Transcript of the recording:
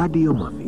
Radio Max.